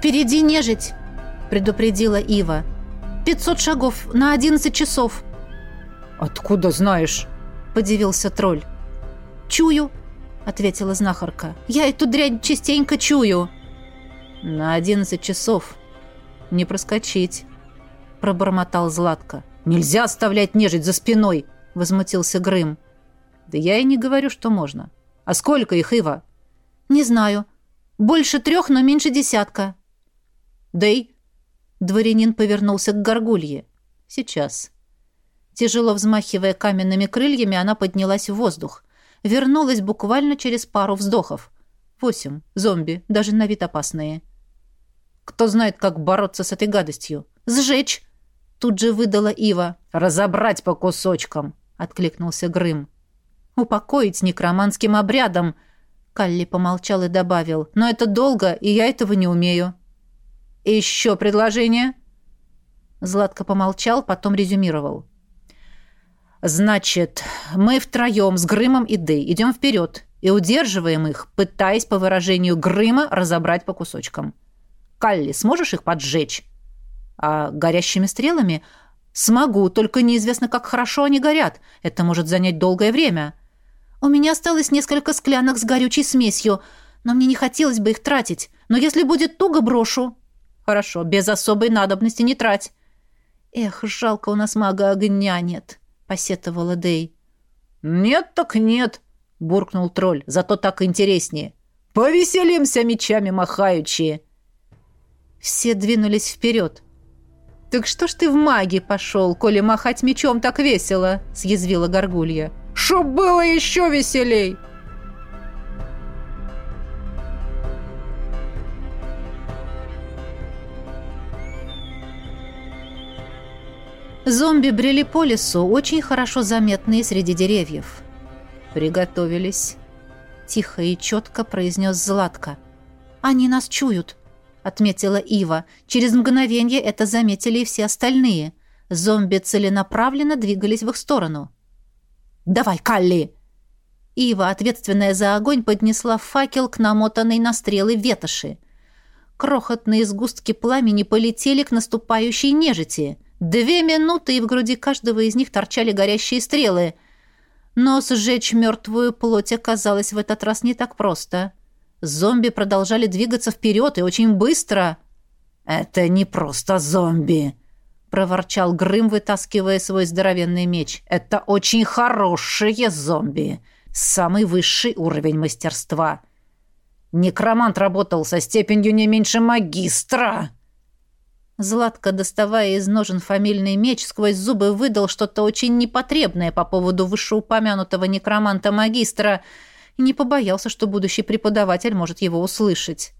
«Впереди нежить!» — предупредила Ива. «Пятьсот шагов на одиннадцать часов!» «Откуда знаешь?» — подивился тролль. «Чую!» — ответила знахарка. «Я эту дрянь частенько чую!» «На одиннадцать часов. Не проскочить!» — пробормотал Златко. «Нельзя оставлять нежить за спиной!» — возмутился Грым. «Да я и не говорю, что можно. А сколько их, Ива?» «Не знаю. Больше трех, но меньше десятка». «Дэй!» Дворянин повернулся к горгулье. «Сейчас». Тяжело взмахивая каменными крыльями, она поднялась в воздух. Вернулась буквально через пару вздохов. Восемь. Зомби. Даже на вид опасные. «Кто знает, как бороться с этой гадостью?» «Сжечь!» Тут же выдала Ива. «Разобрать по кусочкам!» — откликнулся Грым. «Упокоить некроманским обрядом!» Калли помолчал и добавил. «Но это долго, и я этого не умею». «Еще предложение?» Златко помолчал, потом резюмировал. «Значит, мы втроем с Грымом и Дэй идем вперед и удерживаем их, пытаясь, по выражению Грыма, разобрать по кусочкам. Калли, сможешь их поджечь?» «А горящими стрелами?» «Смогу, только неизвестно, как хорошо они горят. Это может занять долгое время». «У меня осталось несколько склянок с горючей смесью, но мне не хотелось бы их тратить. Но если будет туго, брошу». «Хорошо, без особой надобности не трать». «Эх, жалко, у нас мага огня нет» посетовала Дей. «Нет так нет», — буркнул тролль, — «зато так интереснее. Повеселимся мечами махаючи». Все двинулись вперед. «Так что ж ты в маги пошел, коли махать мечом так весело?» — съязвила Горгулья. «Чтоб было еще веселей!» Зомби брели по лесу, очень хорошо заметные среди деревьев. «Приготовились», — тихо и четко произнес Златко. «Они нас чуют», — отметила Ива. Через мгновение это заметили и все остальные. Зомби целенаправленно двигались в их сторону. «Давай, Калли!» Ива, ответственная за огонь, поднесла факел к намотанной на стрелы ветоши. Крохотные сгустки пламени полетели к наступающей нежити — Две минуты, и в груди каждого из них торчали горящие стрелы. Но сжечь мертвую плоть оказалось в этот раз не так просто. Зомби продолжали двигаться вперед и очень быстро. «Это не просто зомби», — проворчал Грым, вытаскивая свой здоровенный меч. «Это очень хорошие зомби. Самый высший уровень мастерства. Некромант работал со степенью не меньше магистра». Златко, доставая из ножен фамильный меч, сквозь зубы выдал что-то очень непотребное по поводу вышеупомянутого некроманта-магистра и не побоялся, что будущий преподаватель может его услышать.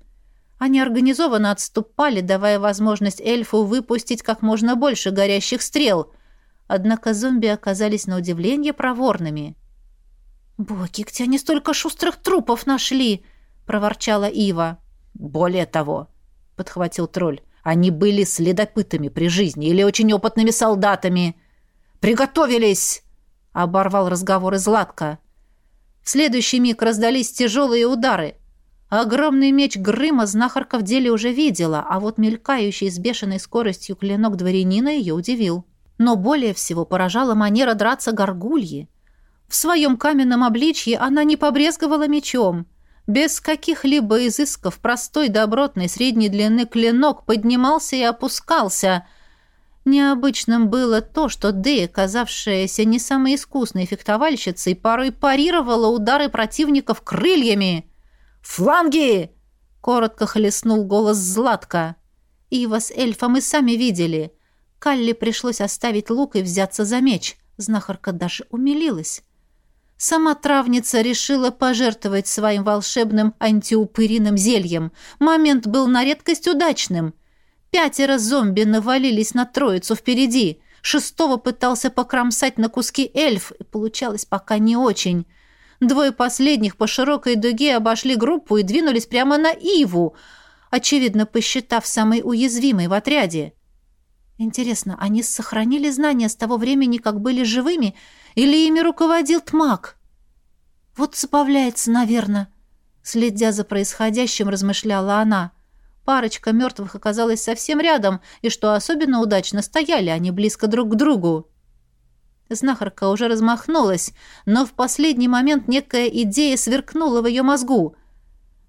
Они организованно отступали, давая возможность эльфу выпустить как можно больше горящих стрел. Однако зомби оказались на удивление проворными. «Боги, где они столько шустрых трупов нашли?» — проворчала Ива. «Более того», — подхватил тролль, они были следопытами при жизни или очень опытными солдатами. «Приготовились!» — оборвал разговор Златка. В следующий миг раздались тяжелые удары. Огромный меч Грыма знахарка в деле уже видела, а вот мелькающий с бешеной скоростью клинок дворянина ее удивил. Но более всего поражала манера драться горгульи. В своем каменном обличье она не побрезговала мечом — без каких-либо изысков простой добротный средней длины клинок поднимался и опускался. Необычным было то, что Дэя, казавшаяся не самой искусной фехтовальщицей, порой парировала удары противников крыльями. «Фланги!» — коротко хлестнул голос Златка. «Ива с эльфом и сами видели. Калли пришлось оставить лук и взяться за меч. Знахарка даже умилилась. Сама травница решила пожертвовать своим волшебным антиупыриным зельем. Момент был на редкость удачным. Пятеро зомби навалились на троицу впереди. Шестого пытался покромсать на куски эльф, и получалось пока не очень. Двое последних по широкой дуге обошли группу и двинулись прямо на Иву, очевидно, посчитав самой уязвимой в отряде. Интересно, они сохранили знания с того времени, как были живыми, или ими руководил тмак? Вот забавляется, наверное. Следя за происходящим, размышляла она. парочка мертвых оказалась совсем рядом, и что особенно удачно, стояли они близко друг к другу. Знахарка уже размахнулась, но в последний момент некая идея сверкнула в ее мозгу.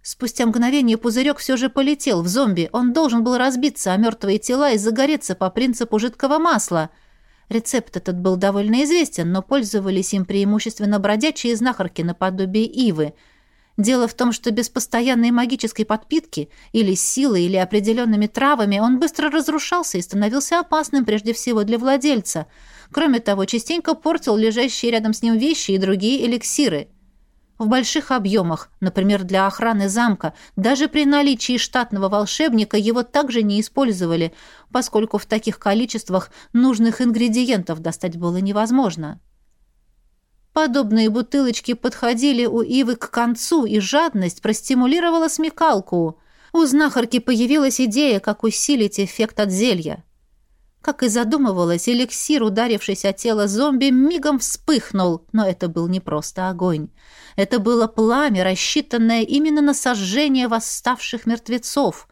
Спустя мгновение пузырек все же полетел в зомби. Он должен был разбиться о мертвые тела и загореться по принципу жидкого масла. Рецепт этот был довольно известен, но пользовались им преимущественно бродячие знахарки наподобие Ивы. Дело в том, что без постоянной магической подпитки, или силы, или определенными травами, он быстро разрушался и становился опасным прежде всего для владельца. Кроме того, частенько портил лежащие рядом с ним вещи и другие эликсиры – в больших объемах, например, для охраны замка, даже при наличии штатного волшебника его также не использовали, поскольку в таких количествах нужных ингредиентов достать было невозможно. Подобные бутылочки подходили у Ивы к концу, и жадность простимулировала смекалку. У знахарки появилась идея, как усилить эффект от зелья. Как и задумывалось, эликсир, ударившись о тело зомби, мигом вспыхнул, но это был не просто огонь. Это было пламя, рассчитанное именно на сожжение восставших мертвецов.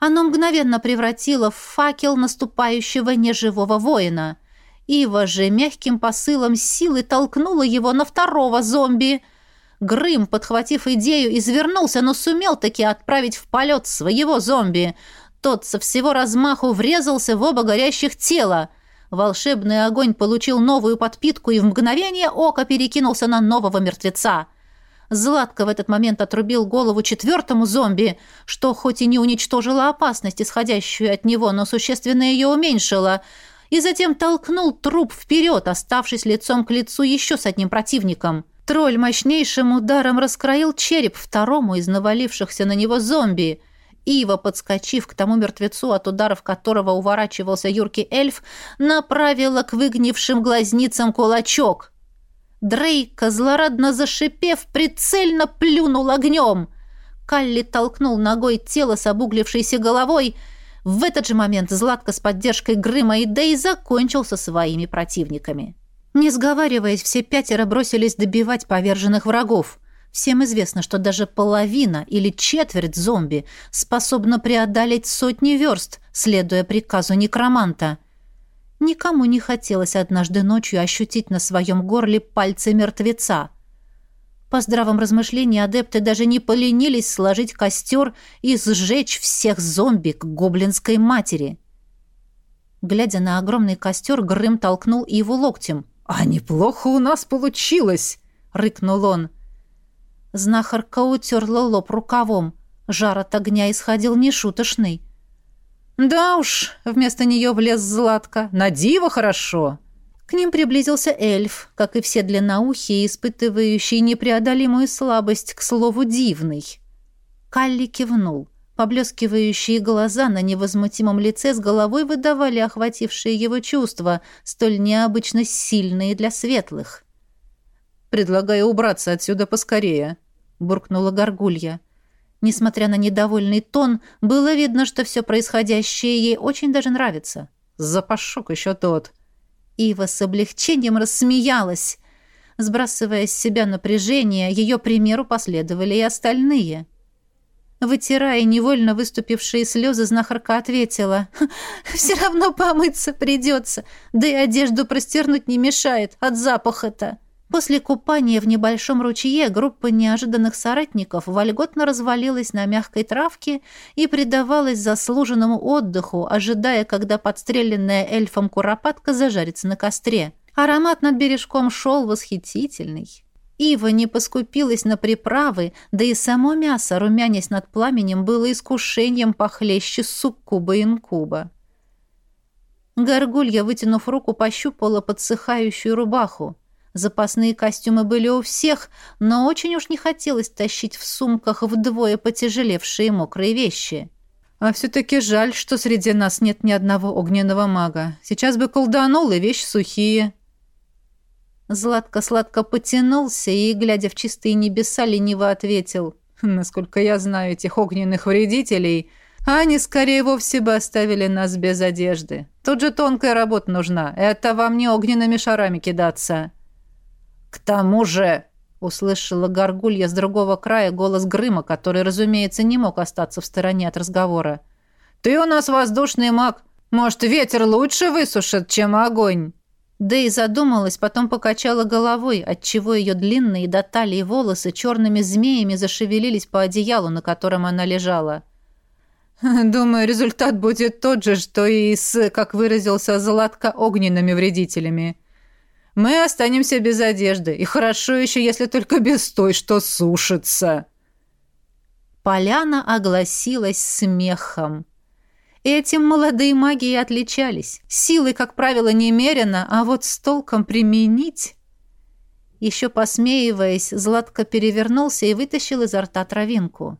Оно мгновенно превратило в факел наступающего неживого воина. Ива же мягким посылом силы толкнула его на второго зомби. Грым, подхватив идею, извернулся, но сумел таки отправить в полет своего зомби — тот со всего размаху врезался в оба горящих тела. Волшебный огонь получил новую подпитку и в мгновение ока перекинулся на нового мертвеца. Златко в этот момент отрубил голову четвертому зомби, что хоть и не уничтожило опасность, исходящую от него, но существенно ее уменьшило, и затем толкнул труп вперед, оставшись лицом к лицу еще с одним противником. Тролль мощнейшим ударом раскроил череп второму из навалившихся на него зомби — Ива, подскочив к тому мертвецу, от ударов которого уворачивался юркий эльф, направила к выгнившим глазницам кулачок. Дрейка, злорадно зашипев, прицельно плюнул огнем. Калли толкнул ногой тело с обуглившейся головой. В этот же момент Златка с поддержкой Грыма и Дэй закончил своими противниками. Не сговариваясь, все пятеро бросились добивать поверженных врагов. Всем известно, что даже половина или четверть зомби способна преодолеть сотни верст, следуя приказу некроманта. Никому не хотелось однажды ночью ощутить на своем горле пальцы мертвеца. По здравом размышлении адепты даже не поленились сложить костер и сжечь всех зомби к гоблинской матери. Глядя на огромный костер, Грым толкнул его локтем. «А неплохо у нас получилось!» — рыкнул он. — Знахарка утерла лоб рукавом. Жар от огня исходил нешуточный. «Да уж», — вместо нее влез Златка, — «на диво хорошо». К ним приблизился эльф, как и все длинноухие, испытывающие непреодолимую слабость, к слову, дивный. Калли кивнул. Поблескивающие глаза на невозмутимом лице с головой выдавали охватившие его чувства, столь необычно сильные для светлых. «Предлагаю убраться отсюда поскорее», буркнула горгулья. Несмотря на недовольный тон, было видно, что все происходящее ей очень даже нравится. Запашок еще тот. Ива с облегчением рассмеялась. Сбрасывая с себя напряжение, ее примеру последовали и остальные. Вытирая невольно выступившие слезы, знахарка ответила. «Все равно помыться придется, да и одежду простернуть не мешает от запаха-то». После купания в небольшом ручье группа неожиданных соратников вольготно развалилась на мягкой травке и предавалась заслуженному отдыху, ожидая, когда подстреленная эльфом куропатка зажарится на костре. Аромат над бережком шел восхитительный. Ива не поскупилась на приправы, да и само мясо, румянясь над пламенем, было искушением похлеще суккуба-инкуба. Горгулья, вытянув руку, пощупала подсыхающую рубаху. Запасные костюмы были у всех, но очень уж не хотелось тащить в сумках вдвое потяжелевшие мокрые вещи. А все-таки жаль, что среди нас нет ни одного огненного мага. Сейчас бы колданул, и вещи сухие. Златко-сладко потянулся и, глядя в чистые небеса, лениво ответил. Насколько я знаю этих огненных вредителей, они скорее вовсе бы оставили нас без одежды. Тут же тонкая работа нужна. Это вам не огненными шарами кидаться. «К тому же», — услышала горгулья с другого края голос Грыма, который, разумеется, не мог остаться в стороне от разговора. «Ты у нас воздушный маг. Может, ветер лучше высушит, чем огонь?» Да и задумалась, потом покачала головой, отчего ее длинные до талии волосы черными змеями зашевелились по одеялу, на котором она лежала. «Думаю, результат будет тот же, что и с, как выразился Златко, огненными вредителями. Мы останемся без одежды, и хорошо еще, если только без той, что сушится». Поляна огласилась смехом. Этим молодые маги и отличались. Силой, как правило, немерено, а вот с толком применить... Еще посмеиваясь, Златко перевернулся и вытащил изо рта травинку.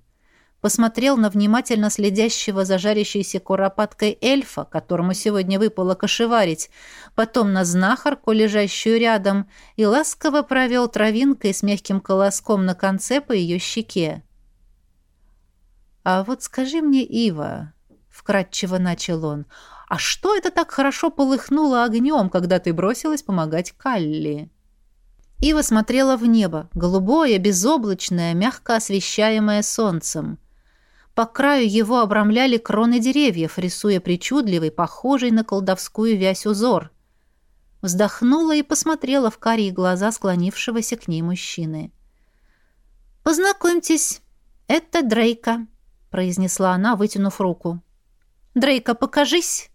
Посмотрел на внимательно следящего за жарящейся куропаткой эльфа, которому сегодня выпало кошеварить, потом на знахарку, лежащую рядом, и ласково провел травинкой с мягким колоском на конце по ее щеке. «А вот скажи мне, Ива, вкратчиво начал он. А что это так хорошо полыхнуло огнем, когда ты бросилась помогать Калли? Ива смотрела в небо, голубое, безоблачное, мягко освещаемое солнцем. По краю его обрамляли кроны деревьев, рисуя причудливый, похожий на колдовскую вязь узор. Вздохнула и посмотрела в карие глаза склонившегося к ней мужчины. «Познакомьтесь, это Дрейка», — произнесла она, вытянув руку. Дрейка, покажись!»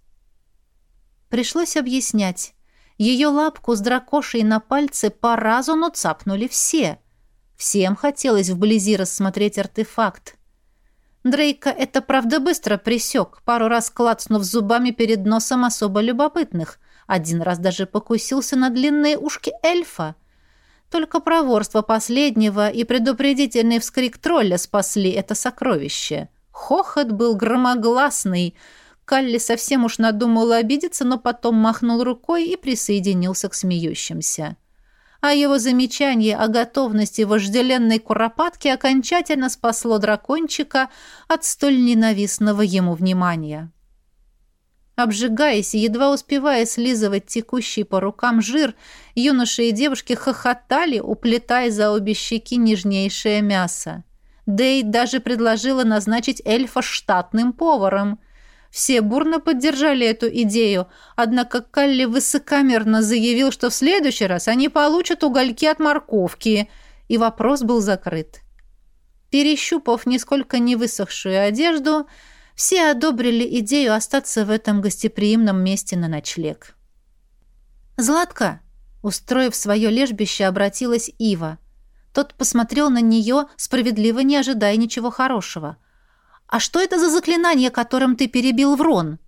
Пришлось объяснять. Ее лапку с дракошей на пальце по разу, но цапнули все. Всем хотелось вблизи рассмотреть артефакт. Дрейка это, правда, быстро присек, пару раз клацнув зубами перед носом особо любопытных. Один раз даже покусился на длинные ушки эльфа. Только проворство последнего и предупредительный вскрик тролля спасли это сокровище. Хохот был громогласный. Калли совсем уж надумала обидеться, но потом махнул рукой и присоединился к смеющимся. А его замечание о готовности вожделенной куропатки окончательно спасло дракончика от столь ненавистного ему внимания. Обжигаясь и едва успевая слизывать текущий по рукам жир, юноши и девушки хохотали, уплетая за обе щеки нежнейшее мясо. Дейд даже предложила назначить эльфа штатным поваром. Все бурно поддержали эту идею, однако Калли высокомерно заявил, что в следующий раз они получат угольки от морковки, и вопрос был закрыт. Перещупав нисколько не высохшую одежду, все одобрили идею остаться в этом гостеприимном месте на ночлег. «Златка!» Устроив свое лежбище, обратилась Ива – тот посмотрел на нее, справедливо не ожидая ничего хорошего. «А что это за заклинание, которым ты перебил Врон?»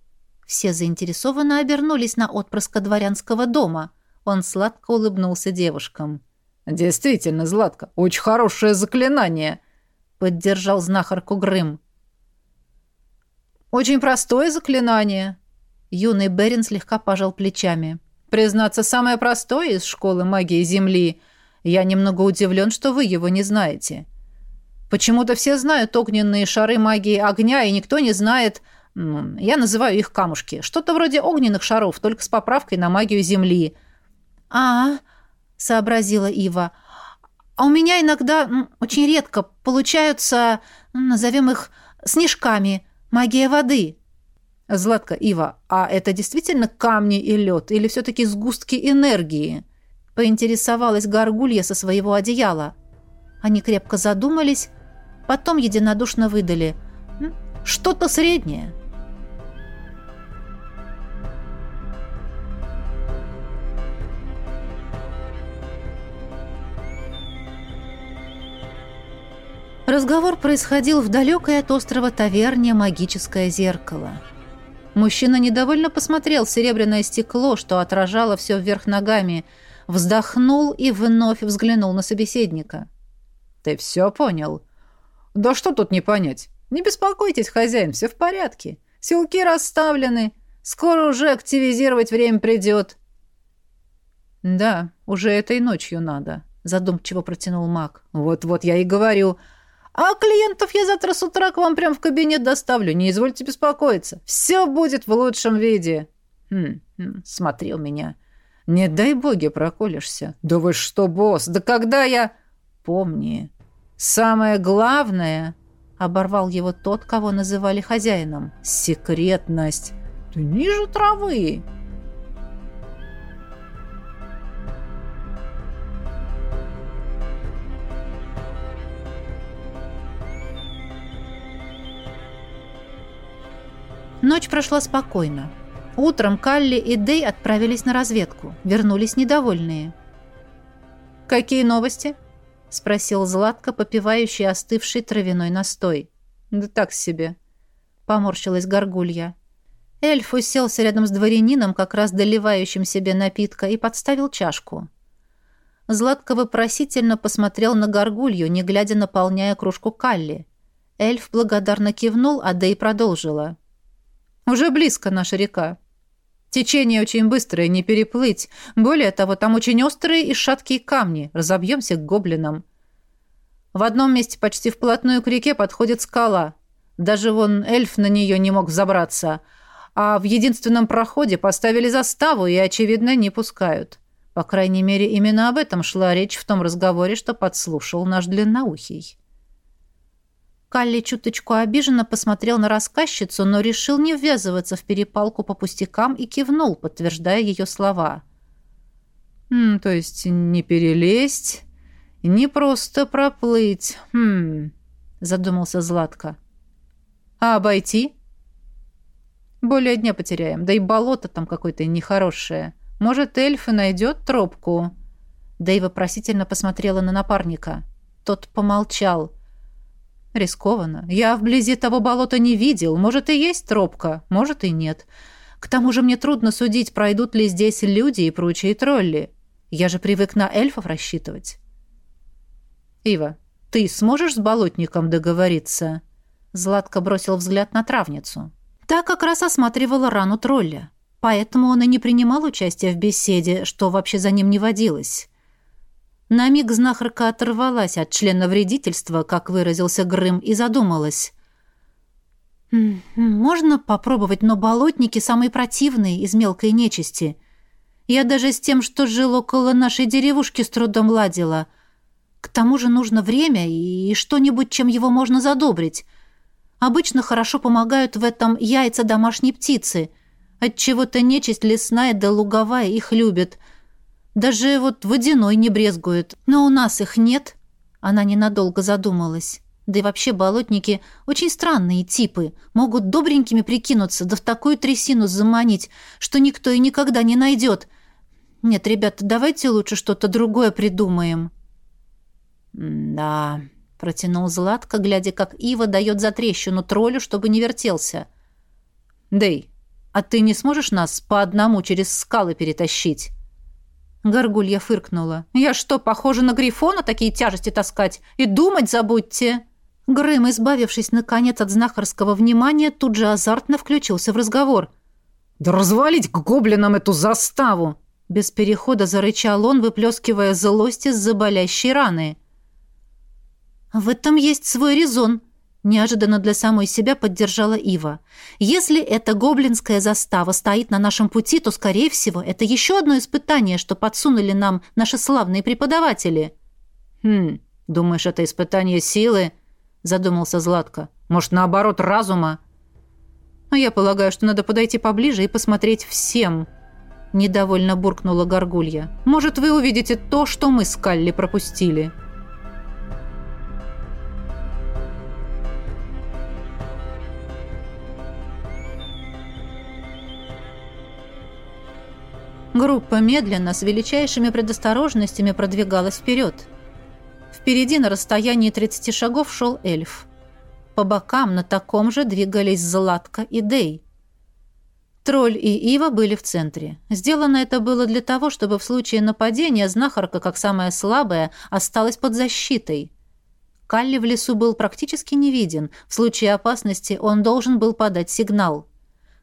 Все заинтересованно обернулись на отпрыска дворянского дома. Он сладко улыбнулся девушкам. «Действительно, Златка, очень хорошее заклинание», — поддержал знахарку Грым. «Очень простое заклинание». Юный Берин слегка пожал плечами. «Признаться, самое простое из школы магии Земли — я немного удивлен, что вы его не знаете. Почему-то все знают огненные шары магии огня, и никто не знает... Я называю их камушки. Что-то вроде огненных шаров, только с поправкой на магию земли. «А, — сообразила Ива, — а у меня иногда, очень редко, получаются, назовем их, снежками, магия воды». «Златка, Ива, а это действительно камни и лед, или все-таки сгустки энергии?» Поинтересовалась горгулья со своего одеяла. Они крепко задумались, потом единодушно выдали. «Что-то среднее». Разговор происходил в далекой от острова таверне «Магическое зеркало». Мужчина недовольно посмотрел серебряное стекло, что отражало все вверх ногами – вздохнул и вновь взглянул на собеседника. «Ты все понял?» «Да что тут не понять? Не беспокойтесь, хозяин, все в порядке. Силки расставлены. Скоро уже активизировать время придет». «Да, уже этой ночью надо», — задумчиво протянул маг. «Вот-вот я и говорю. А клиентов я завтра с утра к вам прям в кабинет доставлю. Не извольте беспокоиться. Все будет в лучшем виде». «Хм, хм смотрел меня. «Не дай боги проколешься». «Да вы что, босс, да когда я...» помни, самое главное, оборвал его тот, кого называли хозяином, секретность. Ты ниже травы. Ночь прошла спокойно. Утром Калли и Дэй отправились на разведку. Вернулись недовольные. «Какие новости?» — спросил Златко, попивающий остывший травяной настой. «Да так себе», — поморщилась горгулья. Эльф уселся рядом с дворянином, как раз доливающим себе напитка, и подставил чашку. Златко вопросительно посмотрел на горгулью, не глядя наполняя кружку Калли. Эльф благодарно кивнул, а Дэй продолжила. «Уже близко наша река. Течение очень быстрое, не переплыть. Более того, там очень острые и шаткие камни. Разобьемся к гоблинам. В одном месте почти вплотную к реке подходит скала. Даже вон эльф на нее не мог взобраться. А в единственном проходе поставили заставу и, очевидно, не пускают. По крайней мере, именно об этом шла речь в том разговоре, что подслушал наш длинноухий. Калли чуточку обиженно посмотрел на рассказчицу, но решил не ввязываться в перепалку по пустякам и кивнул, подтверждая ее слова. «Хм, то есть не перелезть, не просто проплыть, хм...» задумался Златко. «А обойти?» «Более дня потеряем, да и болото там какое-то нехорошее. Может, эльф и найдет тропку?» Да и вопросительно посмотрела на напарника. Тот помолчал – Рискованно. Я вблизи того болота не видел. Может, и есть тропка, может, и нет. К тому же мне трудно судить, пройдут ли здесь люди и прочие тролли. Я же привык на эльфов рассчитывать. Ива, ты сможешь с болотником договориться? Златко бросил взгляд на травницу. Та как раз осматривала рану тролля. Поэтому он и не принимал участия в беседе, что вообще за ним не водилось. На миг знахарка оторвалась от члена вредительства, как выразился Грым, и задумалась. «Можно попробовать, но болотники самые противные из мелкой нечисти. Я даже с тем, что жил около нашей деревушки, с трудом ладила. К тому же нужно время и что-нибудь, чем его можно задобрить. Обычно хорошо помогают в этом яйца домашней птицы. Отчего-то нечисть лесная да луговая их любит — даже вот водяной не брезгует. Но у нас их нет. Она ненадолго задумалась. Да и вообще болотники очень странные типы. Могут добренькими прикинуться, да в такую трясину заманить, что никто и никогда не найдет. Нет, ребята, давайте лучше что-то другое придумаем. «Да», — протянул Златко, глядя, как Ива дает за трещину троллю, чтобы не вертелся. «Дэй, а ты не сможешь нас по одному через скалы перетащить?» Горгулья фыркнула. «Я что, похожа на Грифона такие тяжести таскать? И думать забудьте!» Грым, избавившись, наконец, от знахарского внимания, тут же азартно включился в разговор. «Да развалить к гоблинам эту заставу!» Без перехода зарычал он, выплескивая злость из-за болящей раны. «В этом есть свой резон», Неожиданно для самой себя поддержала Ива. «Если эта гоблинская застава стоит на нашем пути, то, скорее всего, это еще одно испытание, что подсунули нам наши славные преподаватели». «Хм, думаешь, это испытание силы?» задумался Златко. «Может, наоборот, разума?» «А я полагаю, что надо подойти поближе и посмотреть всем», недовольно буркнула Горгулья. «Может, вы увидите то, что мы с Калли пропустили». Группа медленно, с величайшими предосторожностями продвигалась вперед. Впереди на расстоянии 30 шагов шел эльф. По бокам на таком же двигались Златка и Дей. Тролль и Ива были в центре. Сделано это было для того, чтобы в случае нападения знахарка, как самая слабая, осталась под защитой. Калли в лесу был практически не виден. В случае опасности он должен был подать сигнал.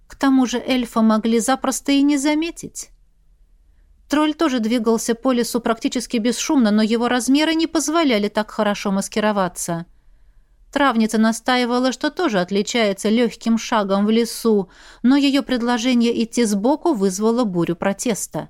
К тому же эльфа могли запросто и не заметить. Тролль тоже двигался по лесу практически бесшумно, но его размеры не позволяли так хорошо маскироваться. Травница настаивала, что тоже отличается легким шагом в лесу, но ее предложение идти сбоку вызвало бурю протеста.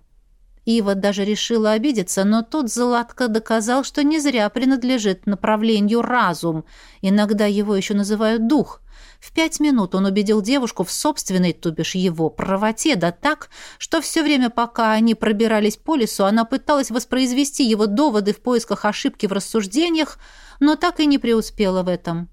Ива даже решила обидеться, но тут Златко доказал, что не зря принадлежит направлению разум. Иногда его еще называют дух. В пять минут он убедил девушку в собственной, то бишь его, правоте, да так, что все время, пока они пробирались по лесу, она пыталась воспроизвести его доводы в поисках ошибки в рассуждениях, но так и не преуспела в этом.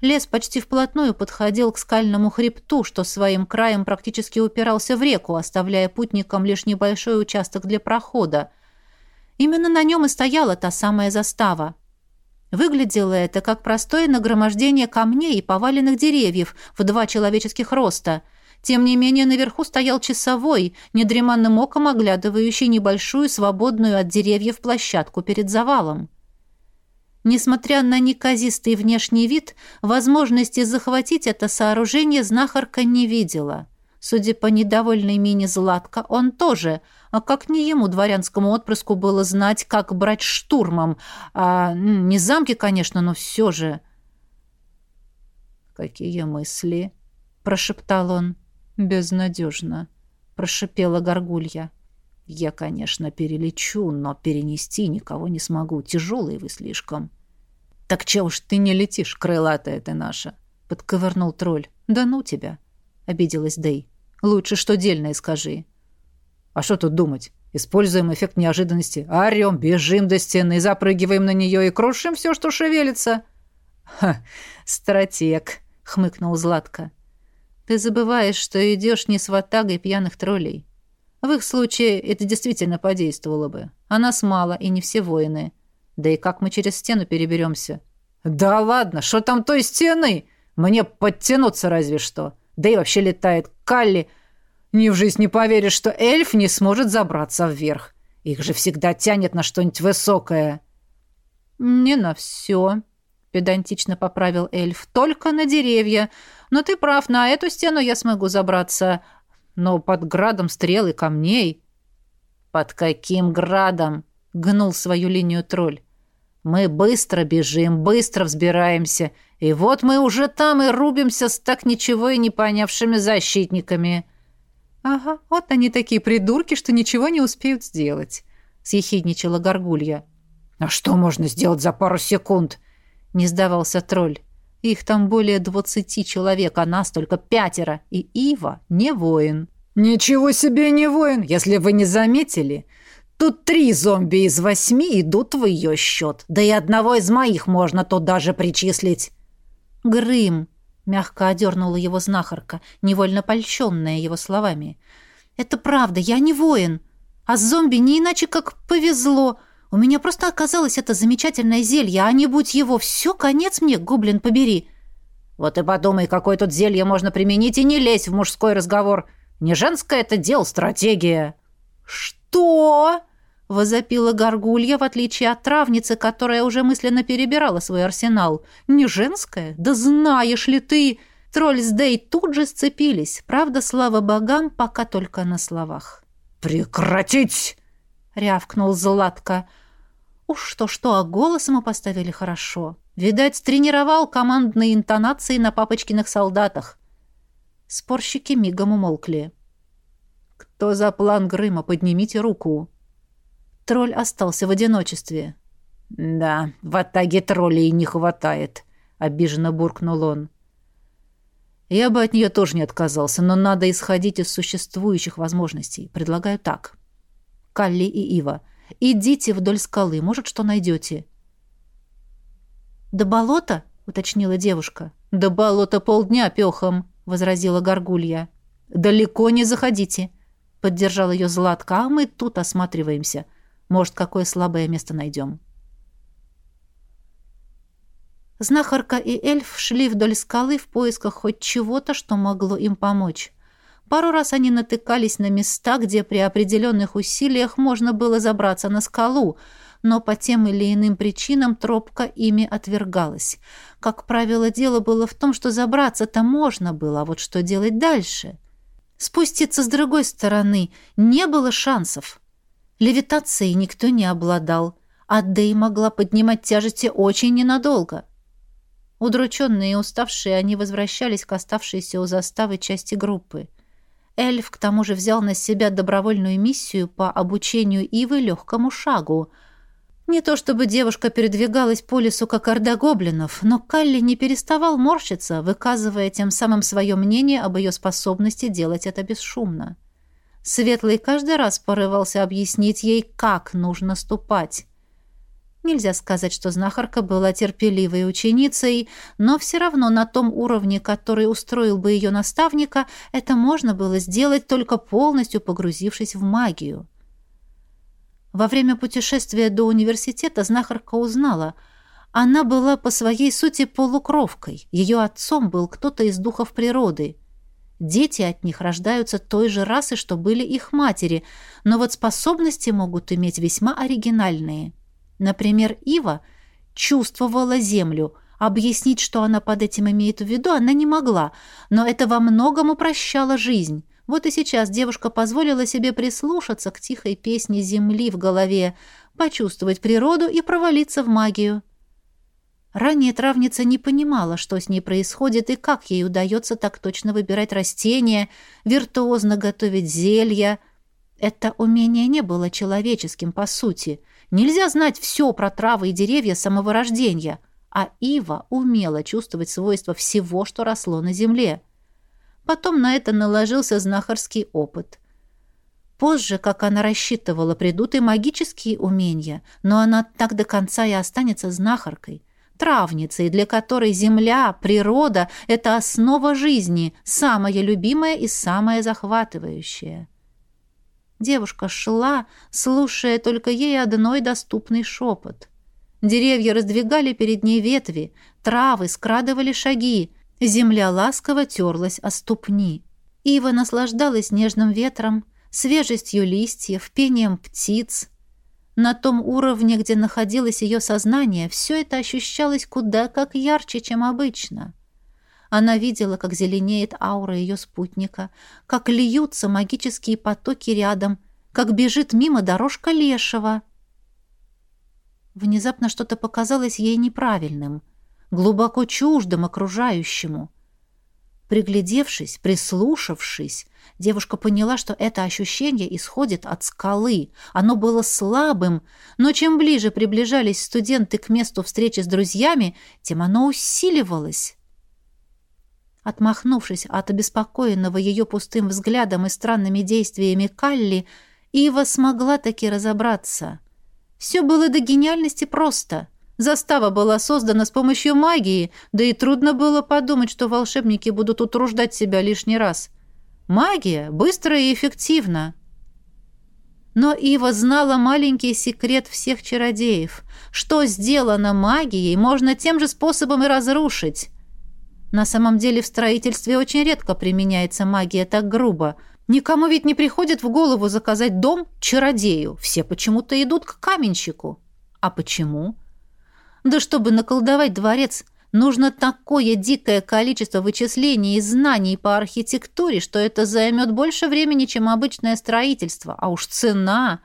Лес почти вплотную подходил к скальному хребту, что своим краем практически упирался в реку, оставляя путникам лишь небольшой участок для прохода. Именно на нем и стояла та самая застава. Выглядело это как простое нагромождение камней и поваленных деревьев в два человеческих роста. Тем не менее, наверху стоял часовой, недреманным оком оглядывающий небольшую, свободную от деревьев площадку перед завалом. Несмотря на неказистый внешний вид, возможности захватить это сооружение знахарка не видела. Судя по недовольной мине Златка, он тоже, а как не ему, дворянскому отпрыску, было знать, как брать штурмом. А, не замки, конечно, но все же... «Какие мысли?» — прошептал он. «Безнадежно», — прошипела горгулья. «Я, конечно, перелечу, но перенести никого не смогу. Тяжелый вы слишком». «Так че уж ты не летишь, крылатая ты наша?» — подковырнул тролль. «Да ну тебя!» — обиделась Дэй. «Лучше что дельное скажи». «А что тут думать? Используем эффект неожиданности. Орем, бежим до стены, запрыгиваем на нее и крушим все, что шевелится». «Ха, стратег!» — хмыкнул Златко. «Ты забываешь, что идешь не с ватагой пьяных троллей. В их случае это действительно подействовало бы. А нас мало, и не все воины». Да и как мы через стену переберемся? Да ладно, что там той стены? Мне подтянуться разве что. Да и вообще летает Калли. Ни в жизнь не поверишь, что эльф не сможет забраться вверх. Их же всегда тянет на что-нибудь высокое. Не на все, педантично поправил эльф. Только на деревья. Но ты прав, на эту стену я смогу забраться. Но под градом стрел и камней. Под каким градом? Гнул свою линию тролль. Мы быстро бежим, быстро взбираемся, и вот мы уже там и рубимся с так ничего и не понявшими защитниками. Ага, вот они такие придурки, что ничего не успеют сделать, съехидничала горгулья. А что можно сделать за пару секунд? Не сдавался тролль. Их там более двадцати человек, а нас только пятеро, и Ива не воин. Ничего себе не воин, если вы не заметили. Тут три зомби из восьми идут в ее счет. Да и одного из моих можно тут даже причислить. Грым, мягко одернула его знахарка, невольно польщенная его словами. Это правда, я не воин. А с зомби не иначе как повезло. У меня просто оказалось это замечательное зелье, а не будь его, все, конец мне, гоблин побери. Вот и подумай, какое тут зелье можно применить, и не лезь в мужской разговор. Не женское это дело, стратегия. Что? Возопила горгулья, в отличие от травницы, которая уже мысленно перебирала свой арсенал. «Не женская? Да знаешь ли ты!» Тролль с Дей тут же сцепились. Правда, слава богам, пока только на словах. «Прекратить!» — рявкнул Златко. Уж что-что, а голос ему поставили хорошо. Видать, тренировал командные интонации на папочкиных солдатах. Спорщики мигом умолкли. «Кто за план Грыма? Поднимите руку!» Тролль остался в одиночестве. «Да, в атаге троллей не хватает», — обиженно буркнул он. «Я бы от нее тоже не отказался, но надо исходить из существующих возможностей. Предлагаю так. Калли и Ива, идите вдоль скалы, может, что найдете». «До болота?» — уточнила девушка. «До болота полдня пехом», — возразила Горгулья. «Далеко не заходите поддержал ее Златка, а мы тут осматриваемся. Может, какое слабое место найдем. Знахарка и эльф шли вдоль скалы в поисках хоть чего-то, что могло им помочь. Пару раз они натыкались на места, где при определенных усилиях можно было забраться на скалу, но по тем или иным причинам тропка ими отвергалась. Как правило, дело было в том, что забраться-то можно было, а вот что делать дальше? Спуститься с другой стороны не было шансов. Левитацией никто не обладал, а Дэй могла поднимать тяжести очень ненадолго. Удрученные и уставшие, они возвращались к оставшейся у заставы части группы. Эльф к тому же взял на себя добровольную миссию по обучению Ивы легкому шагу. Не то чтобы девушка передвигалась по лесу, как орда гоблинов, но Калли не переставал морщиться, выказывая тем самым свое мнение об ее способности делать это бесшумно. Светлый каждый раз порывался объяснить ей, как нужно ступать. Нельзя сказать, что знахарка была терпеливой ученицей, но все равно на том уровне, который устроил бы ее наставника, это можно было сделать, только полностью погрузившись в магию. Во время путешествия до университета знахарка узнала, она была по своей сути полукровкой. Ее отцом был кто-то из духов природы. Дети от них рождаются той же расы, что были их матери, но вот способности могут иметь весьма оригинальные – Например, Ива чувствовала землю. Объяснить, что она под этим имеет в виду, она не могла, но это во многом упрощало жизнь. Вот и сейчас девушка позволила себе прислушаться к тихой песне земли в голове, почувствовать природу и провалиться в магию. Ранее травница не понимала, что с ней происходит и как ей удается так точно выбирать растения, виртуозно готовить зелья. Это умение не было человеческим, по сути — Нельзя знать все про травы и деревья с самого рождения, а Ива умела чувствовать свойства всего, что росло на земле. Потом на это наложился знахарский опыт. Позже, как она рассчитывала, придут и магические умения, но она так до конца и останется знахаркой, травницей, для которой земля, природа — это основа жизни, самая любимая и самая захватывающая. Девушка шла, слушая только ей одной доступный шепот. Деревья раздвигали перед ней ветви, травы скрадывали шаги, земля ласково терлась о ступни. Ива наслаждалась нежным ветром, свежестью листьев, пением птиц. На том уровне, где находилось ее сознание, все это ощущалось куда как ярче, чем обычно. Она видела, как зеленеет аура ее спутника, как льются магические потоки рядом, как бежит мимо дорожка лешего. Внезапно что-то показалось ей неправильным, глубоко чуждым окружающему. Приглядевшись, прислушавшись, девушка поняла, что это ощущение исходит от скалы. Оно было слабым, но чем ближе приближались студенты к месту встречи с друзьями, тем оно усиливалось. Отмахнувшись от обеспокоенного ее пустым взглядом и странными действиями Калли, Ива смогла таки разобраться. Все было до гениальности просто. Застава была создана с помощью магии, да и трудно было подумать, что волшебники будут утруждать себя лишний раз. Магия быстро и эффективна. Но Ива знала маленький секрет всех чародеев. Что сделано магией, можно тем же способом и разрушить. На самом деле в строительстве очень редко применяется магия так грубо. Никому ведь не приходит в голову заказать дом чародею. Все почему-то идут к каменщику. А почему? Да чтобы наколдовать дворец, нужно такое дикое количество вычислений и знаний по архитектуре, что это займет больше времени, чем обычное строительство. А уж цена...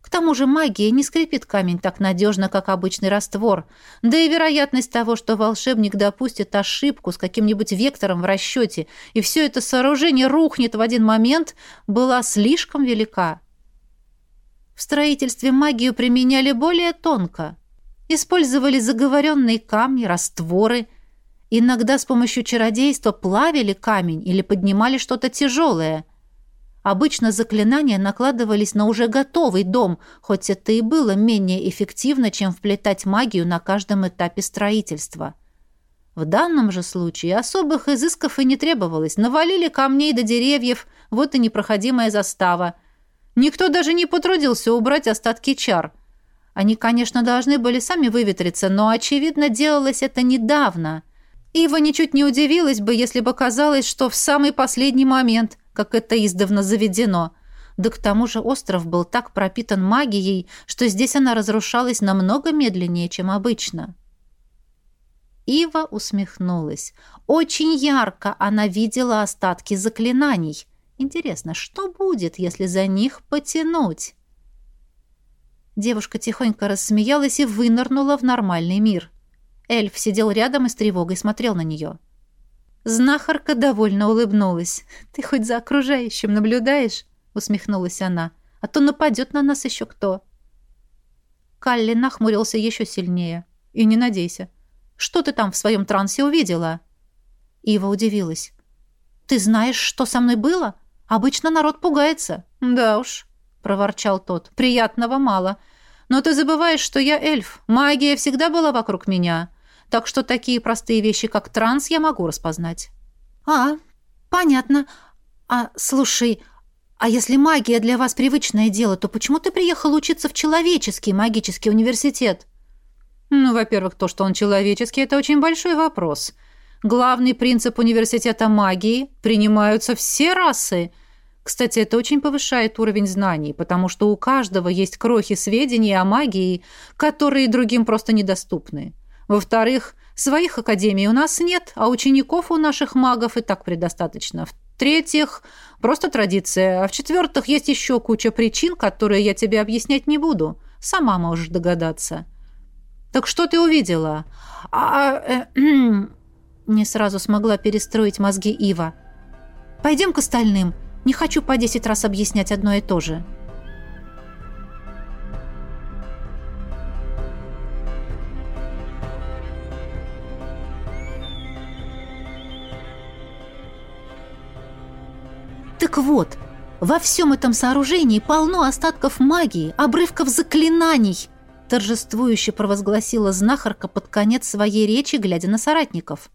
К тому же магия не скрипит камень так надежно, как обычный раствор. Да и вероятность того, что волшебник допустит ошибку с каким-нибудь вектором в расчете, и все это сооружение рухнет в один момент, была слишком велика. В строительстве магию применяли более тонко. Использовали заговоренные камни, растворы. Иногда с помощью чародейства плавили камень или поднимали что-то тяжелое – Обычно заклинания накладывались на уже готовый дом, хоть это и было менее эффективно, чем вплетать магию на каждом этапе строительства. В данном же случае особых изысков и не требовалось. Навалили камней до деревьев, вот и непроходимая застава. Никто даже не потрудился убрать остатки чар. Они, конечно, должны были сами выветриться, но, очевидно, делалось это недавно. Ива ничуть не удивилась бы, если бы казалось, что в самый последний момент – как это издавна заведено. Да к тому же остров был так пропитан магией, что здесь она разрушалась намного медленнее, чем обычно. Ива усмехнулась. Очень ярко она видела остатки заклинаний. Интересно, что будет, если за них потянуть? Девушка тихонько рассмеялась и вынырнула в нормальный мир. Эльф сидел рядом и с тревогой смотрел на нее. Знахарка довольно улыбнулась. «Ты хоть за окружающим наблюдаешь?» — усмехнулась она. «А то нападет на нас еще кто». Калли нахмурился еще сильнее. «И не надейся. Что ты там в своем трансе увидела?» Ива удивилась. «Ты знаешь, что со мной было? Обычно народ пугается». «Да уж», — проворчал тот. «Приятного мало. Но ты забываешь, что я эльф. Магия всегда была вокруг меня. Так что такие простые вещи, как транс, я могу распознать». «А, понятно. А, слушай, а если магия для вас привычное дело, то почему ты приехал учиться в человеческий магический университет?» «Ну, во-первых, то, что он человеческий, это очень большой вопрос. Главный принцип университета магии – принимаются все расы – кстати, это очень повышает уровень знаний, потому что у каждого есть крохи сведений о магии, которые другим просто недоступны. Во-вторых, своих академий у нас нет, а учеников у наших магов и так предостаточно. В-третьих, просто традиция. А в-четвертых, есть еще куча причин, которые я тебе объяснять не буду. Сама можешь догадаться. Так что ты увидела? А, э, не сразу смогла перестроить мозги Ива. Пойдем к остальным. Не хочу по десять раз объяснять одно и то же. Так вот, во всем этом сооружении полно остатков магии, обрывков заклинаний, торжествующе провозгласила знахарка под конец своей речи, глядя на соратников.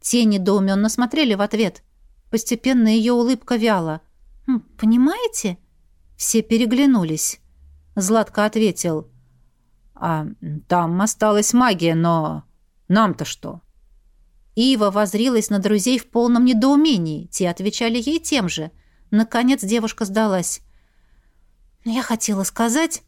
Те недоуменно смотрели в ответ. Постепенно ее улыбка вяла. «Понимаете?» Все переглянулись. Златко ответил. «А там осталась магия, но нам-то что?» Ива возрилась на друзей в полном недоумении. Те отвечали ей тем же. Наконец девушка сдалась. «Я хотела сказать,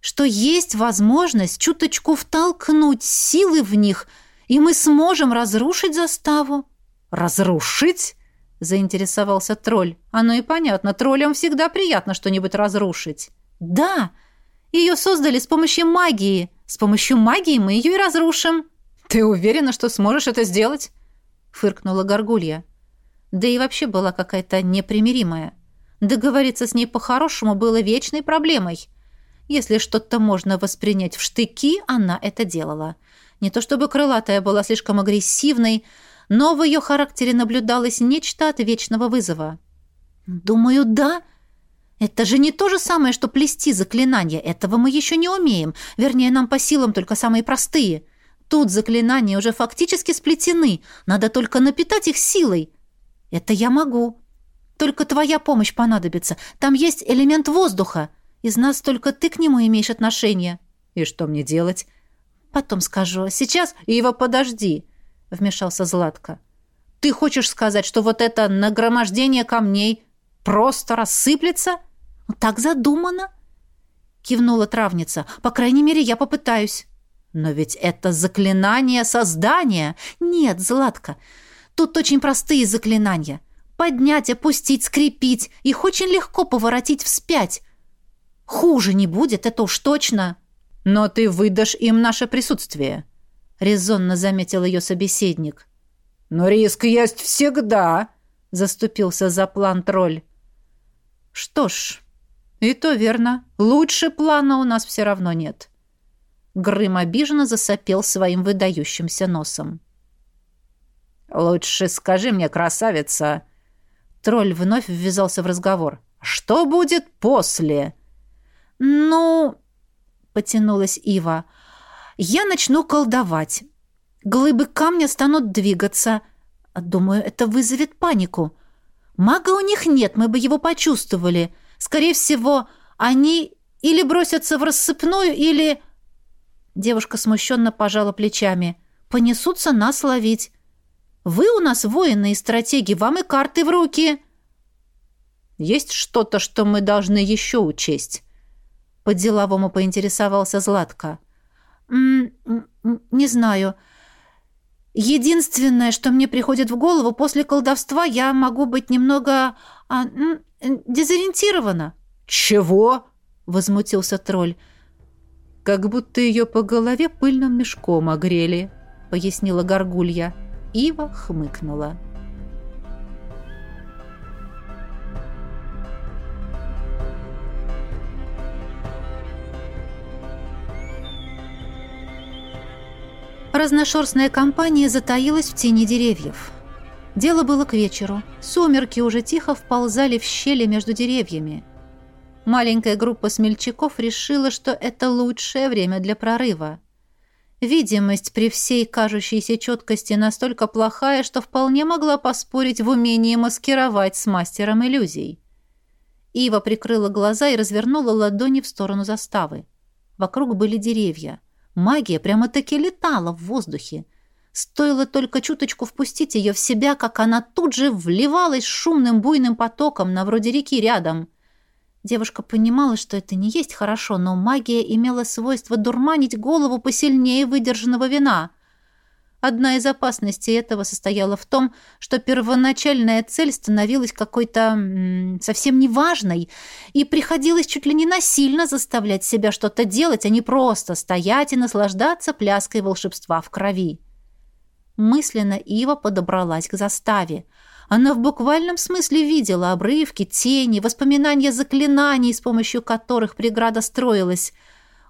что есть возможность чуточку втолкнуть силы в них, и мы сможем разрушить заставу». «Разрушить?» Заинтересовался тролль. Оно и понятно, троллям всегда приятно что-нибудь разрушить. Да, ее создали с помощью магии. С помощью магии мы ее и разрушим. Ты уверена, что сможешь это сделать? фыркнула горгулья. Да и вообще была какая-то непримиримая. Договориться с ней по-хорошему было вечной проблемой. Если что-то можно воспринять в штыки, она это делала. Не то чтобы крылатая была слишком агрессивной, но в ее характере наблюдалось нечто от вечного вызова. «Думаю, да. Это же не то же самое, что плести заклинания. Этого мы еще не умеем. Вернее, нам по силам только самые простые. Тут заклинания уже фактически сплетены. Надо только напитать их силой. Это я могу. Только твоя помощь понадобится. Там есть элемент воздуха. Из нас только ты к нему имеешь отношение». «И что мне делать?» «Потом скажу. Сейчас...» «Ива, подожди!» — вмешался Златко. «Ты хочешь сказать, что вот это нагромождение камней просто рассыплется?» «Ну, «Так задумано», — кивнула травница. «По крайней мере, я попытаюсь». «Но ведь это заклинание создания!» «Нет, Златко, тут очень простые заклинания. Поднять, опустить, скрепить. Их очень легко поворотить вспять. Хуже не будет, это уж точно». «Но ты выдашь им наше присутствие», — резонно заметил ее собеседник. «Но риск есть всегда», — заступился за план тролль. «Что ж, и то верно. Лучше плана у нас все равно нет». Грым обиженно засопел своим выдающимся носом. «Лучше скажи мне, красавица...» Тролль вновь ввязался в разговор. «Что будет после?» «Ну...» — потянулась Ива. Я начну колдовать. Глыбы камня станут двигаться. Думаю, это вызовет панику. Мага у них нет, мы бы его почувствовали. Скорее всего, они или бросятся в рассыпную, или... Девушка смущенно пожала плечами. Понесутся нас ловить. Вы у нас воины и стратеги, вам и карты в руки. Есть что-то, что мы должны еще учесть? По-деловому поинтересовался Златко. «Не знаю. Единственное, что мне приходит в голову, после колдовства я могу быть немного а, дезориентирована». «Чего?» — возмутился тролль. «Как будто ее по голове пыльным мешком огрели», — пояснила горгулья. Ива хмыкнула. Разношерстная компания затаилась в тени деревьев. Дело было к вечеру. Сумерки уже тихо вползали в щели между деревьями. Маленькая группа смельчаков решила, что это лучшее время для прорыва. Видимость при всей кажущейся четкости настолько плохая, что вполне могла поспорить в умении маскировать с мастером иллюзий. Ива прикрыла глаза и развернула ладони в сторону заставы. Вокруг были деревья. Магия прямо-таки летала в воздухе. Стоило только чуточку впустить ее в себя, как она тут же вливалась шумным буйным потоком на вроде реки рядом. Девушка понимала, что это не есть хорошо, но магия имела свойство дурманить голову посильнее выдержанного вина — Одна из опасностей этого состояла в том, что первоначальная цель становилась какой-то совсем неважной, и приходилось чуть ли не насильно заставлять себя что-то делать, а не просто стоять и наслаждаться пляской волшебства в крови. Мысленно Ива подобралась к заставе. Она в буквальном смысле видела обрывки, тени, воспоминания заклинаний, с помощью которых преграда строилась.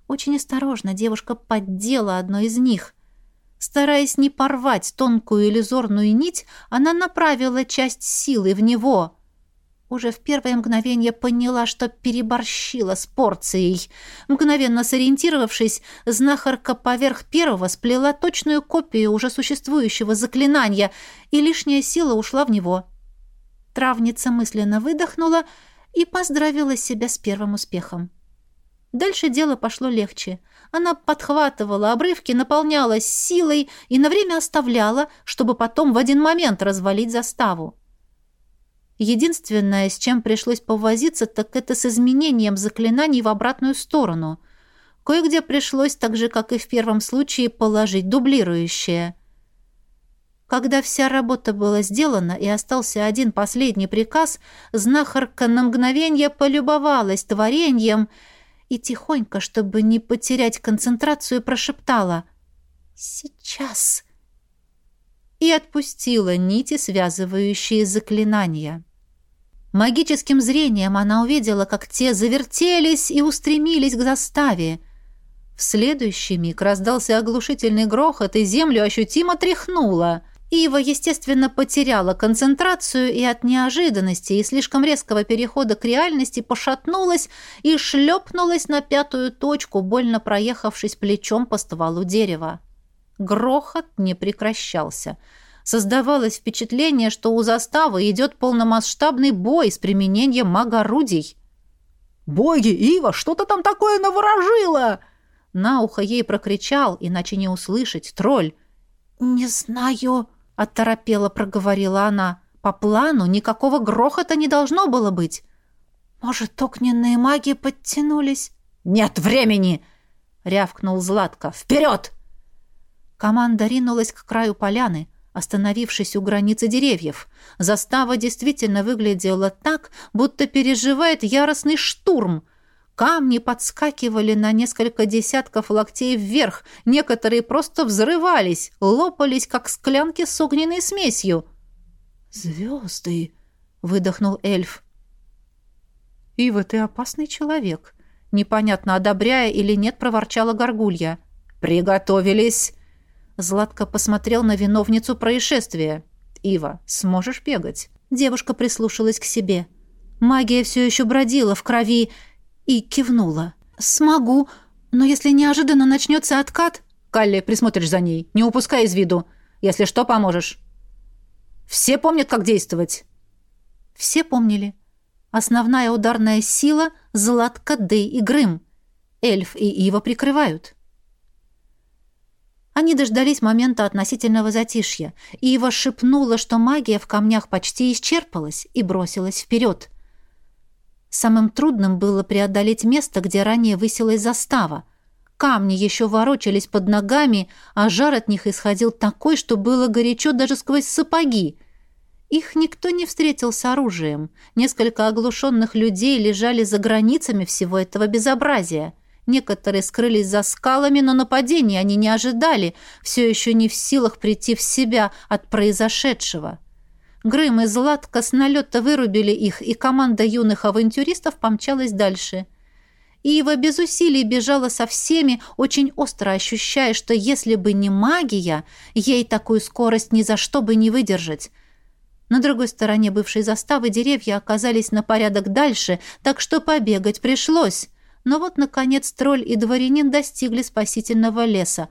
Очень осторожно девушка поддела одно из них — Стараясь не порвать тонкую иллюзорную нить, она направила часть силы в него. Уже в первое мгновение поняла, что переборщила с порцией. Мгновенно сориентировавшись, знахарка поверх первого сплела точную копию уже существующего заклинания, и лишняя сила ушла в него. Травница мысленно выдохнула и поздравила себя с первым успехом. Дальше дело пошло легче. Она подхватывала обрывки, наполнялась силой и на время оставляла, чтобы потом в один момент развалить заставу. Единственное, с чем пришлось повозиться, так это с изменением заклинаний в обратную сторону. Кое-где пришлось, так же, как и в первом случае, положить дублирующее. Когда вся работа была сделана и остался один последний приказ, знахарка на мгновение полюбовалась творением — и тихонько, чтобы не потерять концентрацию, прошептала «Сейчас!» и отпустила нити, связывающие заклинания. Магическим зрением она увидела, как те завертелись и устремились к заставе. В следующий миг раздался оглушительный грохот, и землю ощутимо тряхнуло — Ива, естественно, потеряла концентрацию и от неожиданности и слишком резкого перехода к реальности пошатнулась и шлепнулась на пятую точку, больно проехавшись плечом по стволу дерева. Грохот не прекращался. Создавалось впечатление, что у заставы идет полномасштабный бой с применением магорудий. «Боги, Ива, что-то там такое наворожила!» На ухо ей прокричал, иначе не услышать, тролль. «Не знаю», оторопело проговорила она. По плану никакого грохота не должно было быть. Может, огненные маги подтянулись? Нет времени, рявкнул Златко. Вперед! Команда ринулась к краю поляны, остановившись у границы деревьев. Застава действительно выглядела так, будто переживает яростный штурм — Камни подскакивали на несколько десятков локтей вверх, некоторые просто взрывались, лопались, как склянки с огненной смесью. «Звезды!» — выдохнул эльф. «Ива, ты опасный человек», — непонятно одобряя или нет, проворчала горгулья. «Приготовились!» Златко посмотрел на виновницу происшествия. «Ива, сможешь бегать?» Девушка прислушалась к себе. Магия все еще бродила в крови, и кивнула. «Смогу, но если неожиданно начнется откат...» «Калли, присмотришь за ней, не упускай из виду. Если что, поможешь». «Все помнят, как действовать?» Все помнили. Основная ударная сила — Златка, Дэй и Грым. Эльф и Ива прикрывают. Они дождались момента относительного затишья. Ива шепнула, что магия в камнях почти исчерпалась, и бросилась вперед — Самым трудным было преодолеть место, где ранее высилась застава. Камни еще ворочались под ногами, а жар от них исходил такой, что было горячо даже сквозь сапоги. Их никто не встретил с оружием. Несколько оглушенных людей лежали за границами всего этого безобразия. Некоторые скрылись за скалами, но нападения они не ожидали, все еще не в силах прийти в себя от произошедшего. Грым и Златка с налета вырубили их, и команда юных авантюристов помчалась дальше. Ива без усилий бежала со всеми, очень остро ощущая, что если бы не магия, ей такую скорость ни за что бы не выдержать. На другой стороне бывшей заставы деревья оказались на порядок дальше, так что побегать пришлось. Но вот, наконец, тролль и дворянин достигли спасительного леса.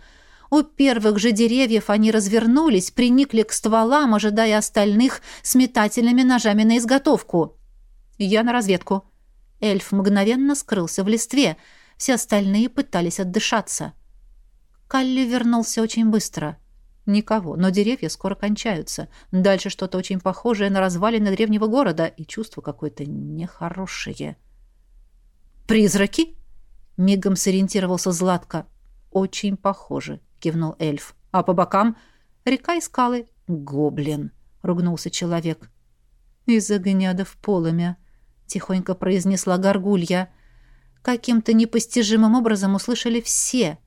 У первых же деревьев они развернулись, приникли к стволам, ожидая остальных с метательными ножами на изготовку. «Я на разведку». Эльф мгновенно скрылся в листве. Все остальные пытались отдышаться. Калли вернулся очень быстро. Никого, но деревья скоро кончаются. Дальше что-то очень похожее на развалины древнего города и чувство какое-то нехорошее. «Призраки?» — мигом сориентировался Златко. «Очень похоже», — кивнул эльф. «А по бокам река и скалы». «Гоблин», — ругнулся человек. «Из огнядов полымя», — тихонько произнесла горгулья. Каким-то непостижимым образом услышали все.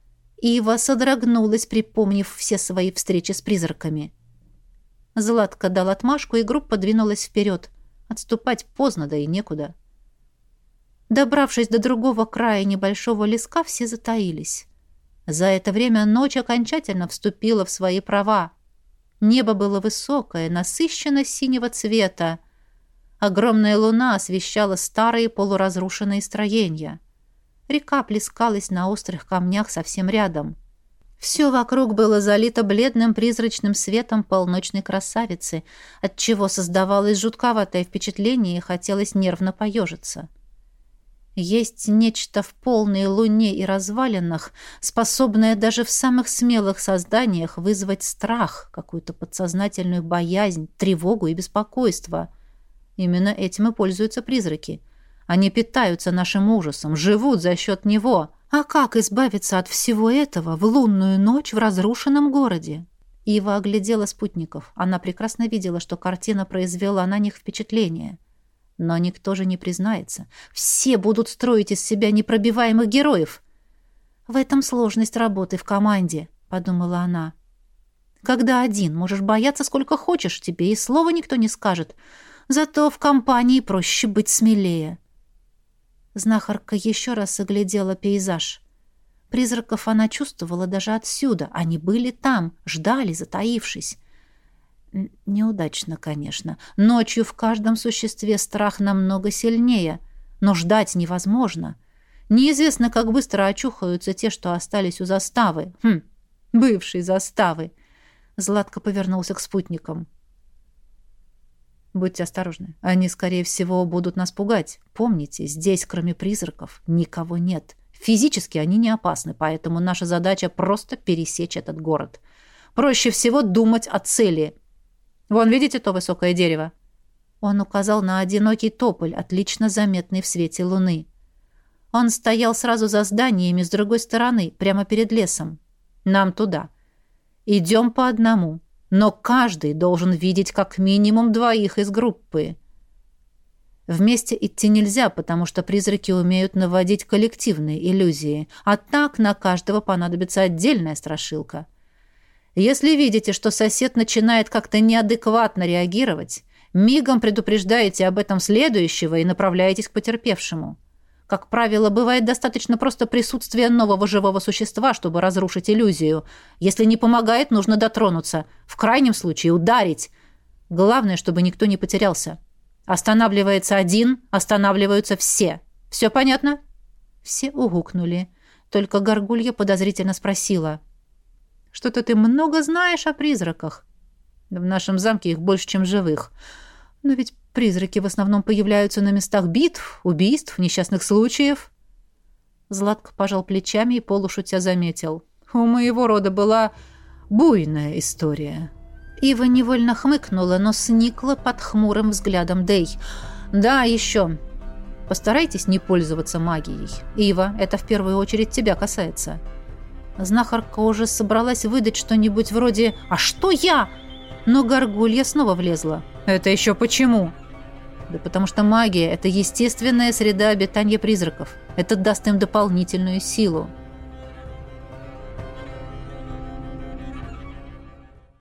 Ива содрогнулась, припомнив все свои встречи с призраками. Златка дал отмашку, и группа двинулась вперед. Отступать поздно, да и некуда. Добравшись до другого края небольшого леска, все затаились. За это время ночь окончательно вступила в свои права. Небо было высокое, насыщенно синего цвета. Огромная луна освещала старые полуразрушенные строения. Река плескалась на острых камнях совсем рядом. Все вокруг было залито бледным призрачным светом полночной красавицы, отчего создавалось жутковатое впечатление и хотелось нервно поежиться. — есть нечто в полной луне и развалинах, способное даже в самых смелых созданиях вызвать страх, какую-то подсознательную боязнь, тревогу и беспокойство. Именно этим и пользуются призраки. Они питаются нашим ужасом, живут за счет него. А как избавиться от всего этого в лунную ночь в разрушенном городе? Ива оглядела спутников. Она прекрасно видела, что картина произвела на них впечатление – но никто же не признается. Все будут строить из себя непробиваемых героев. В этом сложность работы в команде, подумала она. Когда один, можешь бояться сколько хочешь, тебе и слова никто не скажет. Зато в компании проще быть смелее. Знахарка еще раз оглядела пейзаж. Призраков она чувствовала даже отсюда. Они были там, ждали, затаившись. Неудачно, конечно. Ночью в каждом существе страх намного сильнее, но ждать невозможно. Неизвестно, как быстро очухаются те, что остались у заставы. Хм, бывшей заставы. Златко повернулся к спутникам. Будьте осторожны. Они, скорее всего, будут нас пугать. Помните, здесь, кроме призраков, никого нет. Физически они не опасны, поэтому наша задача просто пересечь этот город. Проще всего думать о цели, Вон, видите то высокое дерево?» Он указал на одинокий тополь, отлично заметный в свете луны. Он стоял сразу за зданиями с другой стороны, прямо перед лесом. «Нам туда. Идем по одному, но каждый должен видеть как минимум двоих из группы». Вместе идти нельзя, потому что призраки умеют наводить коллективные иллюзии, а так на каждого понадобится отдельная страшилка — если видите, что сосед начинает как-то неадекватно реагировать, мигом предупреждаете об этом следующего и направляетесь к потерпевшему. Как правило, бывает достаточно просто присутствия нового живого существа, чтобы разрушить иллюзию. Если не помогает, нужно дотронуться. В крайнем случае ударить. Главное, чтобы никто не потерялся. Останавливается один, останавливаются все. Все понятно? Все угукнули. Только Горгулья подозрительно спросила. Что-то ты много знаешь о призраках. В нашем замке их больше, чем живых. Но ведь призраки в основном появляются на местах битв, убийств, несчастных случаев. Златко пожал плечами и полушутя заметил. У моего рода была буйная история. Ива невольно хмыкнула, но сникла под хмурым взглядом Дей. «Да, еще. Постарайтесь не пользоваться магией. Ива, это в первую очередь тебя касается». Знахарка уже собралась выдать что-нибудь вроде «А что я?», но горгулья снова влезла. «Это еще почему?» «Да потому что магия – это естественная среда обитания призраков. Это даст им дополнительную силу.